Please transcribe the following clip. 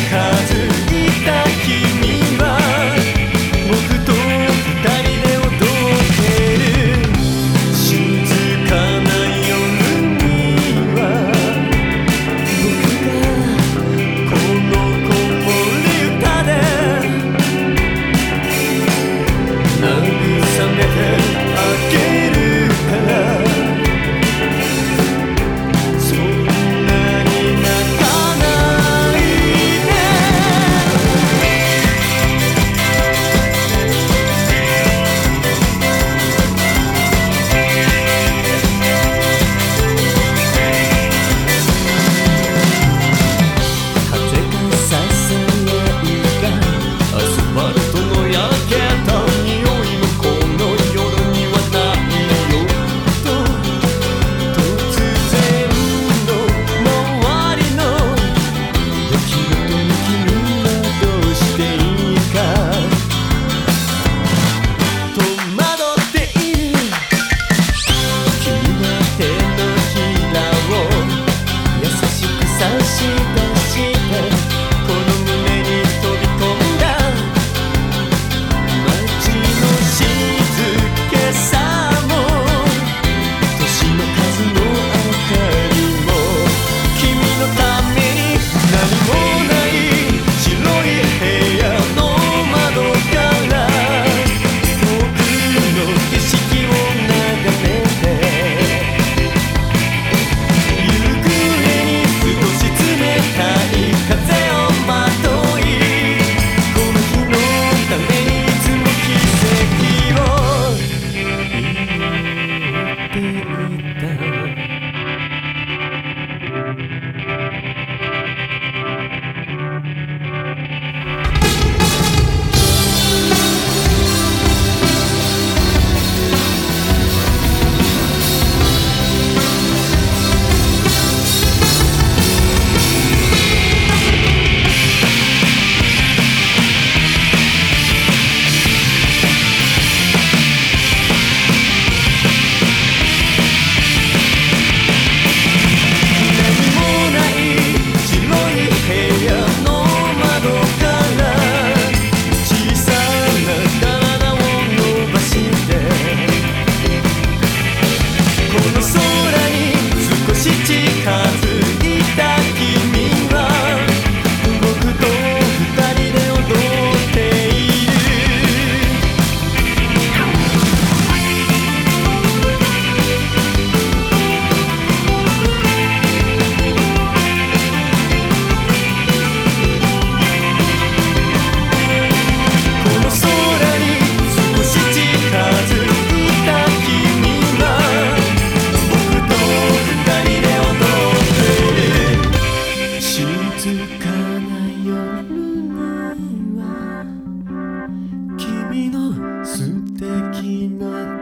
hurt it. 的な